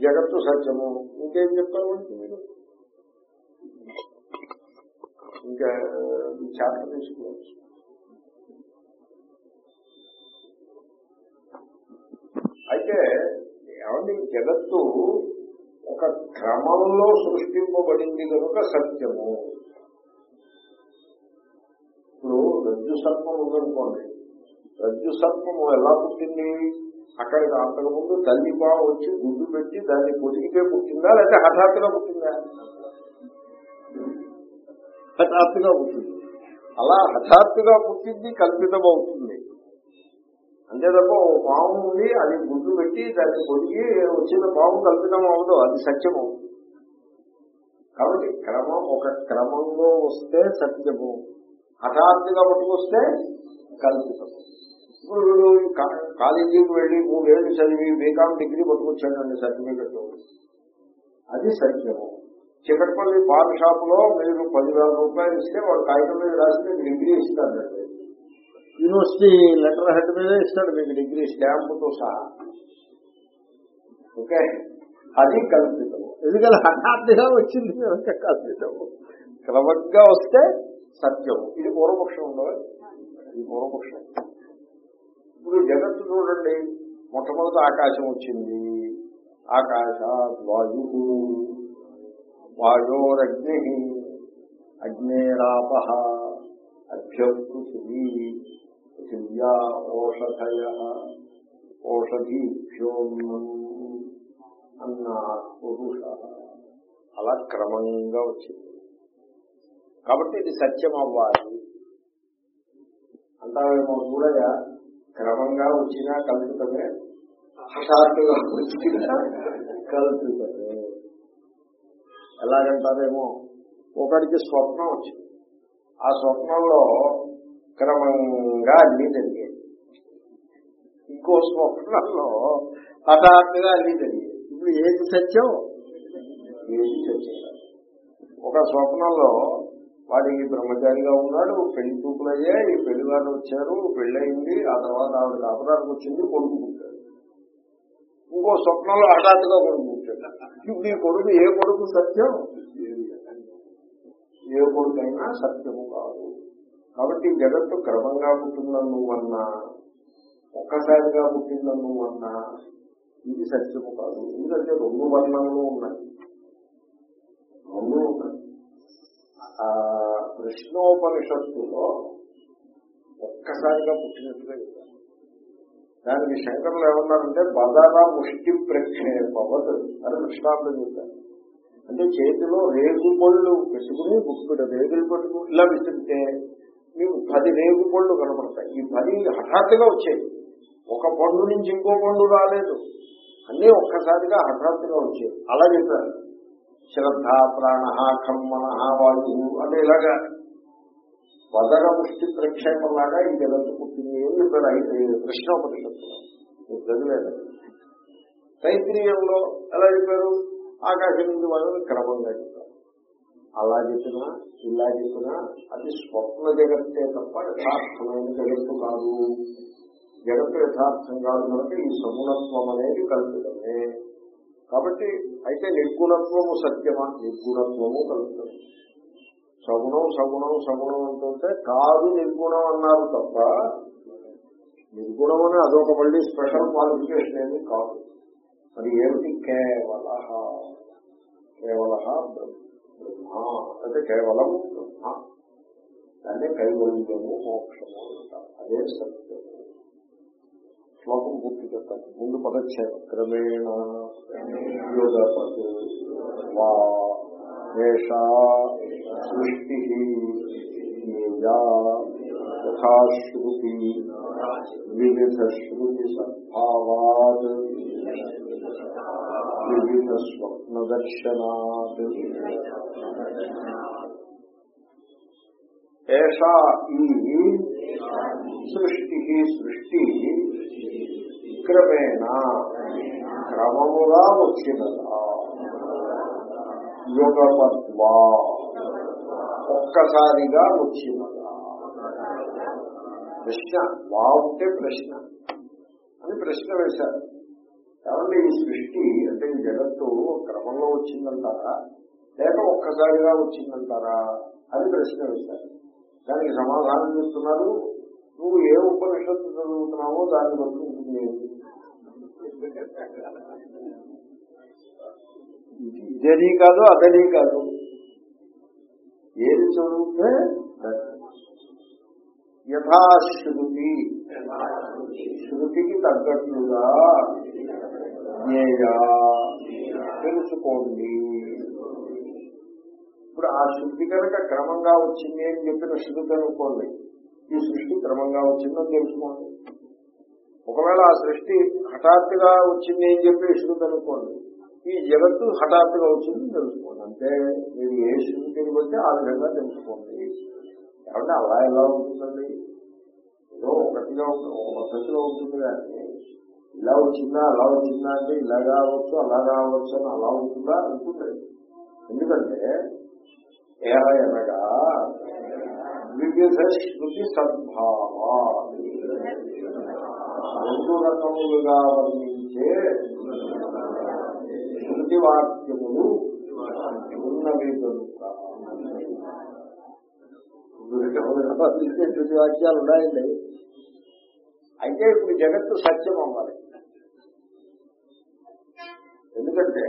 జగత్తు సత్యము. ఇంకేం చెప్తారు వాడికి మీరు? ఇంకా ఈ తీసుకోవచ్చు. అయితే ఏమండి జగత్తు ఒక క్రమంలో సృష్టింపబడింది కనుక సత్యము. ఇప్పుడు రజ్జు సర్పం ఉందనుకోండి. రజ్జు సర్పము ఎలా పుట్టింది? అక్కడికి అంతకుముందు తల్లిపా వచ్చి గుడ్డు పెట్టి దాన్ని పొదిగితే పుట్టిందా లేకపోతే హఠాత్తుగా పుట్టిందా? హఠాత్తుగా పుట్టింది. అలా హఠాత్తుగా పుట్టింది కల్పితం అవుతుంది అంతే తప్ప ఓ పాము ఉంది అది గుడ్డు పెట్టి దాన్ని పొదిగి వచ్చిన పాము కల్పితం అవదు అది సత్యము. కాబట్టి క్రమం ఒక క్రమంలో వస్తే సత్యము. హఠాత్తుగా పట్టుకొస్తే కల్పితం ఇప్పుడు కాలేజీకి వెళ్ళి మూడేళ్ళు చదివి బీకామ్ డిగ్రీ పట్టుకొచ్చాడండి సర్టిఫికెట్. అది సత్యము. చికట్పల్లి పాన్ షాప్లో మీరు పదివేల రూపాయలు ఇస్తే వాడు కాగితం మీద రాసి మీకు డిగ్రీ ఇస్తాడండి యూనివర్సిటీ లెటర్ హెడ్ మీద ఇస్తాడు మీకు డిగ్రీ స్టాంపుతో సహా. ఓకే? అది కల్పితము. ఎందుకంటే హఠాత్తుగా వచ్చింది కనుక కల్పితము. క్రమంగా వస్తే సత్యము. ఇది పూర్వపక్షం ఉండదు ఇది పూర్వపక్షం. ఇప్పుడు జగత్తు చూడండి మొట్టమొదటి ఆకాశం వచ్చింది. ఆకాశ వాయు వాయోరగ్ని అగ్నేరాప అభ్య పృథివ్యా ఓషధయ ఓషధీభ్యోన్నం అన్నా పురుష. అలా క్రమంగా వచ్చింది. కాబట్టి ఇది సత్యం అవ్వాలి అంటావేమో చూడగా క్రమంగా వచ్చినా కల్పితమే. హఠాత్తుగా వచ్చినా కల్పితమే. ఎలాగంటారేమో ఒకడికి స్వప్నం వచ్చింది. ఆ స్వప్నంలో క్రమంగా అన్ని జరిగాయి. ఇంకో స్వప్నంలో హఠాత్తుగా అన్ని జరిగాయి. ఇప్పుడు ఏది సత్యం? ఏది సత్యం. ఒక స్వప్నంలో వాడి బ్రహ్మచారిగా ఉన్నాడు పెళ్ళి చూపులు అయ్యాయి పెళ్ళి వాళ్ళు వచ్చారు పెళ్ళయింది ఆ తర్వాత ఆవిడ కాపురానికి వచ్చింది కొడుకు పుట్టాడు. ఇంకో స్వప్నంలో హఠాత్తుగా కొడుకు పుట్టాడు. ఇప్పుడు ఈ కొడుకు ఏ కొడుకు సత్యం? ఏ కొడుకైనా సత్యము కాదు. కాబట్టి జగత్తు క్రమంగా పుట్టిందని నువ్వన్నా? ఒక్కసారిగా పుట్టిందని నువ్వన్నా? ఇది సత్యము కాదు. ఎందుకంటే రెండు వర్ణములు ఉన్నాయి. రెండు ఉన్నాయి. కృష్ణోపనిషత్తులో ఒక్కసారిగా పుట్టినట్టుగా చెప్పారు. దానికి శంకరులు ఏమన్నారంటే బదర ముష్టి ప్రక్షేపవత్ అని కృష్ణార్థం చెప్పారు. అంటే చేతిలో రేగు పళ్ళు పెట్టుకుని గుప్పిడ రేగులు పట్టుకుని ఇలా విసిరితే మీకు పది రేగు పళ్ళు కనపడతాయి. ఈ పది హఠాత్తుగా వచ్చాయి ఒక పండు నుంచి ఇంకో పండు రాలేదు. అన్నీ ఒక్కసారిగా హఠాత్తుగా వచ్చాయి అలా చెప్పారు. శ్రద్ధ ప్రాణ కర్మణ వాయువు అంటే ఇలాగా వదర ముష్టి ప్రక్షేపం లాగా ఈ జగత్తు పుట్టింది. ఏం చెప్పారు అయితే కృష్ణోపనిషత్తులో. చదివేది తైత్రీయంలో ఎలా చెప్పారు? ఆకాశం నుంచి వాళ్ళని క్రమంగా చెప్పారు అలా చెప్పినా ఇలా చెప్పినా అది స్వప్న జగత్తే తప్ప యథార్థమైన జగత్తు కాదు. జగత్తు యథార్థం కాదు. కనుక ఈ సమునత్వం అనేది కల్పితమే. కాబట్టి అయితే నిర్గుణత్వము సత్యమా? నిర్గుణత్వము కలుగుతుంది సగుణం సగుణం సగుణం అంటుంటే కాదు నిర్గుణం అన్నారు తప్ప నిర్గుణం అని అదొక మళ్ళీ స్పెషల్ క్వాలిఫికేషన్ ఏమి కాదు. మరి ఏమిటి కేవల కేవల బ్రహ్మ. అంటే కేవలం బ్రహ్మ. దాన్ని కైవల్యము మోక్షము అంటారు. అదే సత్యము. శ్లోకం పూర్తి చెప్తాను ముందు పదచ్ఛేదం క్రమేణ యోగపత్ వా ఏషా సృష్టి యథాశ్రుతి వివిధ శృతి సద్భావాత్ వివిధ స్వప్న దర్శనాత్ ఏషా ఈ సృష్టి సృష్టి క్రమేణ క్రమముగా వచ్చినదా. యుగపద్వా ఒక్కసారిగా వచ్చినదా. ప్రశ్న వా ఉంటే ప్రశ్న. అని ప్రశ్న వేశారు. కాబట్టి ఈ సృష్టి అంటే ఈ జగత్తు క్రమంలో వచ్చిందంటారా? లేక ఒక్కసారిగా వచ్చిందంటారా? అని ప్రశ్న వేశారు. దానికి సమాధానం చెప్తున్నారు నువ్వు ఏ ఉపనిషత్తు చదువుతున్నావో దాన్ని బట్టి ఉంటుంది. ఇదని కాదు అదని కాదు. ఏది చదివితే యథాశ్రుతి శృతికి తగ్గట్లుగా జ్ఞేయా. తెలుసుకోండి. ఇప్పుడు ఆ శృతి కనుక క్రమంగా వచ్చింది అని చెప్పిన శృతి అనుకోండి. ఈ సృష్టి క్రమంగా వచ్చిందని తెలుసుకోండి. ఒకవేళ ఆ సృష్టి హఠాత్తుగా వచ్చింది అని చెప్పి శృతి అనుకోండి ఈ జగత్తు హఠాత్తుగా వచ్చింది తెలుసుకోండి. అంటే మీరు ఏ శృతిని బట్టి ఆ విధంగా తెలుసుకోండి. కాబట్టి అలా ఎలా ఉంటుందండి? ఏదో ఒకటిగా ఉంటుంది ఒక పద్ధతిలో ఉంటుంది కానీ ఇలా వచ్చిందా అలా వచ్చిందా అంటే ఇలాగా అవ్వచ్చు అలాగా అవ్వచ్చు అని అలా ఉంటుందా? ఉంటుంది. ఎందుకంటే ఎలా అనగా వివిధ శృతి సద్భావ రెండు రకములుగా వర్ణించే శృతి వాక్యములు ఉన్నవి కనుక శృతి వాక్యాలు ఉన్నాయండి అయితే ఇప్పుడు జగత్తు సత్యం అవ్వాలి ఎందుకంటే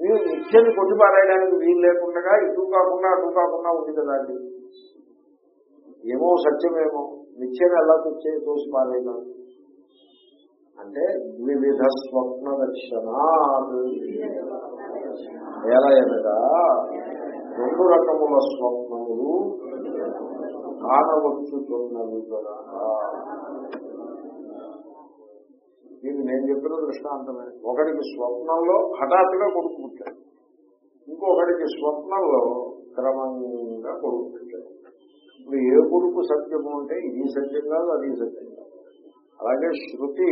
వీళ్ళు మీరు నిత్యాన్ని కొట్టిపారాయడానికి వీలు లేకుండా ఇటు కాకుండా అటు కాకుండా ఉంది కదా అండి. ఏమో సత్యమేమో. నిత్యం ఎలా తెచ్చే తోసి పారేయడం అంటే వివిధ స్వప్న దర్శనాలు ఎలా రెండు రకముల స్వప్నములు కానవచ్చుతున్నవి కదా. ఇది నేను చెప్పిన దృష్టాంతమే ఒకడికి స్వప్నంలో హఠాత్తుగా కొడుకు పుట్టాడు. ఇంకొకడికి స్వప్నంలో క్రమంగా కొడుకు పుట్టాడు. ఇప్పుడు ఏ కొడుకు సత్యము అంటే ఇది సత్యం కాదు అది సత్యం కాదు. అలాగే శృతి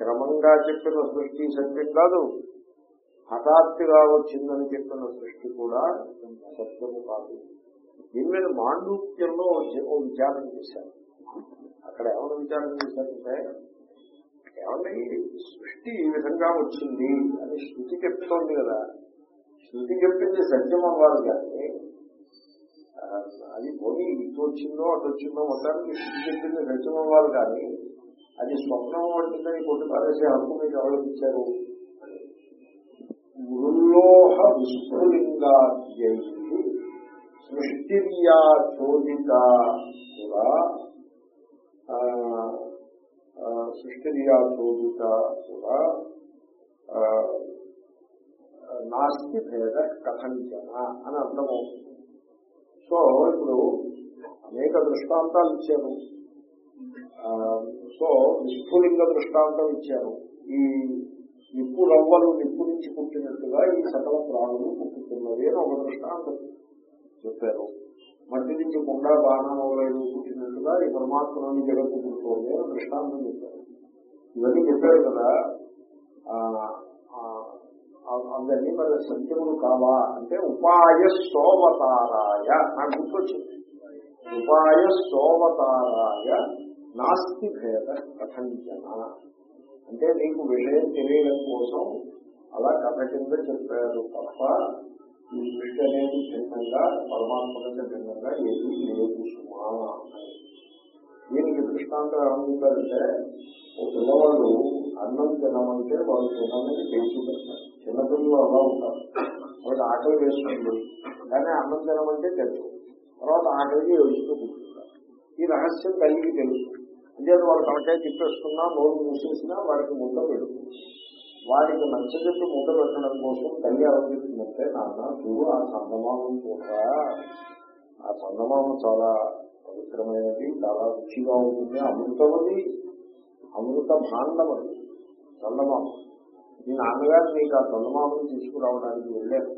క్రమంగా చెప్పిన సృష్టి సత్యం కాదు. హఠాత్తుగా వచ్చిందని చెప్పిన సృష్టి కూడా సత్యము కాదు. దీని మీద మాండూక్యంలో విచారం చేశారు. అక్కడ ఏమైనా విచారం చేశారంటే ఏమండి? సృష్టి ఈ విధంగా వచ్చింది అని శృతి చెప్తోంది కదా. శృతి చెప్పింది సత్యం అవ్వాలి కానీ అది పోనీ ఇటు వచ్చిందో అటు వచ్చిందో మొత్తానికి శృతి చెప్పింది సత్యం అవ్వాలి కానీ అది స్వప్నం వంటిదని కొట్టి పారేసే హక్కు మీకు అవలంబించారు మృల్లోహ విస్ఫులింగాద్యై సృష్టిర్యా చోదిత కూడా సృష్టిరియా చోదుట కూడా నాస్తి భేద కథంచన అని అర్థమవుతుంది. సో ఇప్పుడు అనేక దృష్టాంతాలు ఇచ్చాను సో విస్ఫులింగ దృష్టాంతం ఇచ్చాను ఈ నిప్పు రవ్వలు నిప్పు నుంచి పుట్టినట్టుగా ఈ సకల ప్రాణులు పుట్టుతున్నది అని ఒక దృష్టాంతం చెప్పారు. మట్టి నుంచి కుండ బాణములు పుట్టినట్టుగా ఈ పరమాత్మలోని జగత్తు పుట్టుకోండి అని దృష్టాంతం చెప్పారు. ఇవన్నీ చెప్పారు కదా. అవన్నీ మరి సత్యములు కావా అంటే ఉపాయ సోవతారాయ నాకు గుర్తొచ్చింది. ఉపాయ సోవతారాయ నాస్తి భేద కథంజన. అంటే నీకు విషయం తెలియడం కోసం అలా కథ కింద చెప్పారు తప్ప ఈ సృష్టి అనేది భిన్నంగా పరమాత్మ కంటే భిన్నంగా ఏది లేదు దీనికి దృష్టాంతం ఏమంటారంటే ఒక పిల్లవాడు అన్నం తినమంటే వాళ్ళు తినడానికి తెలుసుకుంటారు చిన్నపిల్లలు అలా ఉంటారు. వాళ్ళు ఆకలి వేసుకుంటుంది కానీ అన్నం తినమంటే తెలుసు తర్వాత ఆకలికి ఏడుస్తూ కూర్చుంటారు ఈ రహస్యం తల్లికి తెలుసు. అంటే వాళ్ళు తనకాయ తిప్పేసుకున్నా నోరు మూసేసినా వాడికి ముద్ద పెడుతుంది. వాడికి నచ్చజెప్పి ముద్ద పెట్టడం కోసం తల్లి ఆలోచిస్తుందంటే నాన్న చూడు ఆ చందమామం కూడా ఆ చందమామ చాలా పవిత్రమైనది చాలా రుచిగా ఉంటుంది. అమృతమది అమృత భాండం అది చందమామ. మీ నాన్నగారు నీకు ఆ చందమామని తీసుకురావడానికి వెళ్ళారు.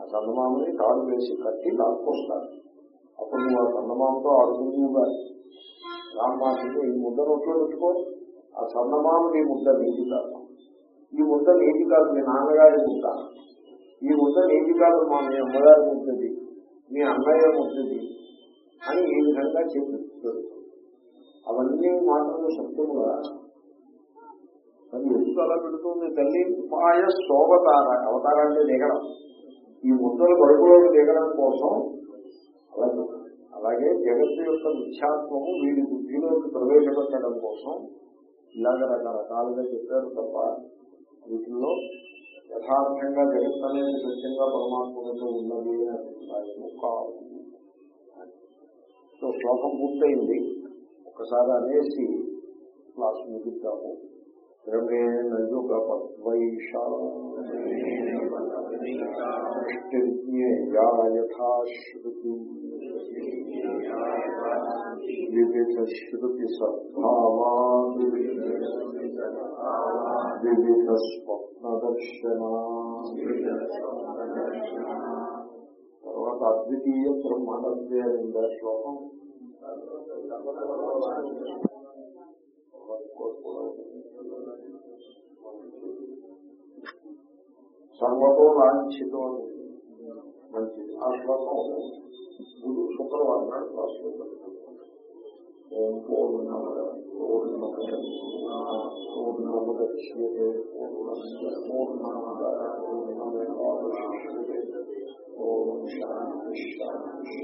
ఆ చందమామని కాలు వేసి కట్టి లాక్కొస్తారు. అప్పుడు నువ్వు ఆ చందమామతో ఆడుకుంటుగా రామ్మాటికి ఈ ముద్ద నోట్లో పెట్టుకో. ఆ చందమామని ఈ ముద్ద నీకు కాదు ఈ ముద్ద నీటి కాదు మీ నాన్నగారి ముద్ద ఈ ముద్ద నీటి కాదు మా మీ అమ్మగారి ముద్దది మీ అన్నయ్య ముద్దది అని ఈ విధంగా చెప్పి అవన్నీ మాత్రమే సత్యముగా. అది ఎందుకు అలా పెడుతుంది? తల్లి ఉపాయ శోభతార అవతారాన్ని దిగడం. ఈ ముద్దలు కడుపులోకి దిగడం కోసం అలా అలాగే జగత్తు యొక్క మిథ్యాత్వము వీడి బుద్ధిలోకి ప్రవేశపెట్టడం కోసం ఇలాగ రకరకాలుగా చెప్పారు తప్ప వీటిల్లో యథార్థంగా జగత్ అనేది సత్యంగా పరమాత్మతో ఉన్నది అని అభిప్రాయము కాదు. సో శ్లోకం పూర్తయింది. ఒకసారి అనేసి క్లాస్ ముగిద్దాము. ద్రవ్యేణ యుగ పద్వైషాజ్ఞేయా యథాశ్రుతి వివిధ శృతి తర్వాత అద్వితీయ బ్రహ్మణద్వే అనే శ్లోకం సర్వతో లాంఛితో మంచిది ఆ శ్లోకం గురు శుక్రవారం నాడు క్లాసులో పెట్టుకుంటాం ఓం ఓం శాంతి శాంతి